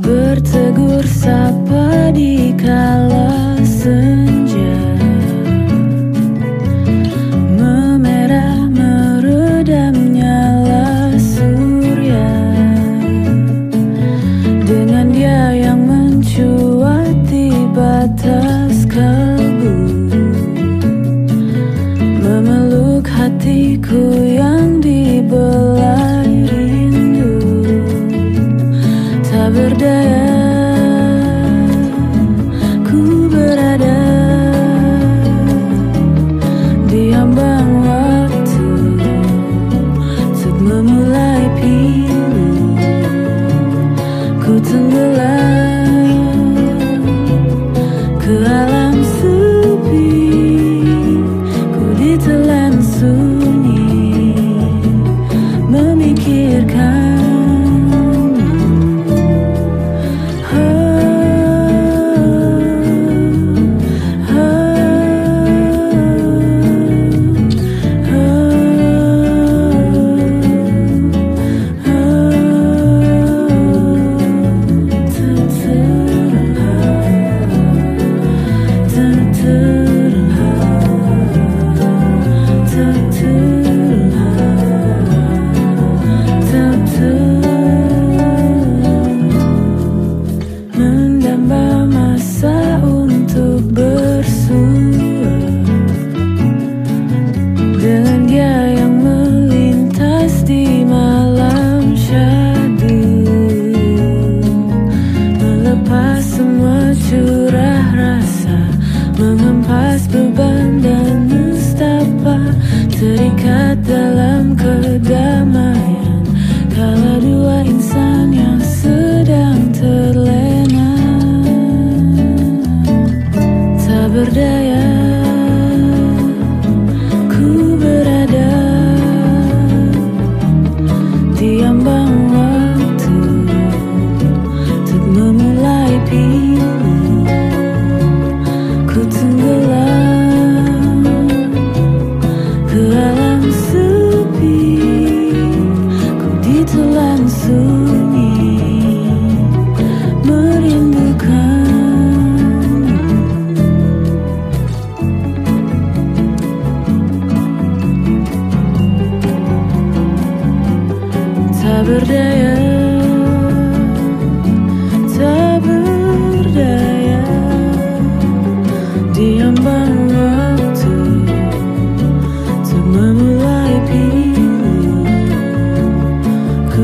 Bertegur sapa di kala senja Memerah meredam nyala surya Dengan dia yang mencuat di batas kau. Di ambang berdaya tak berdaya waktu untuk mulai pilih. ku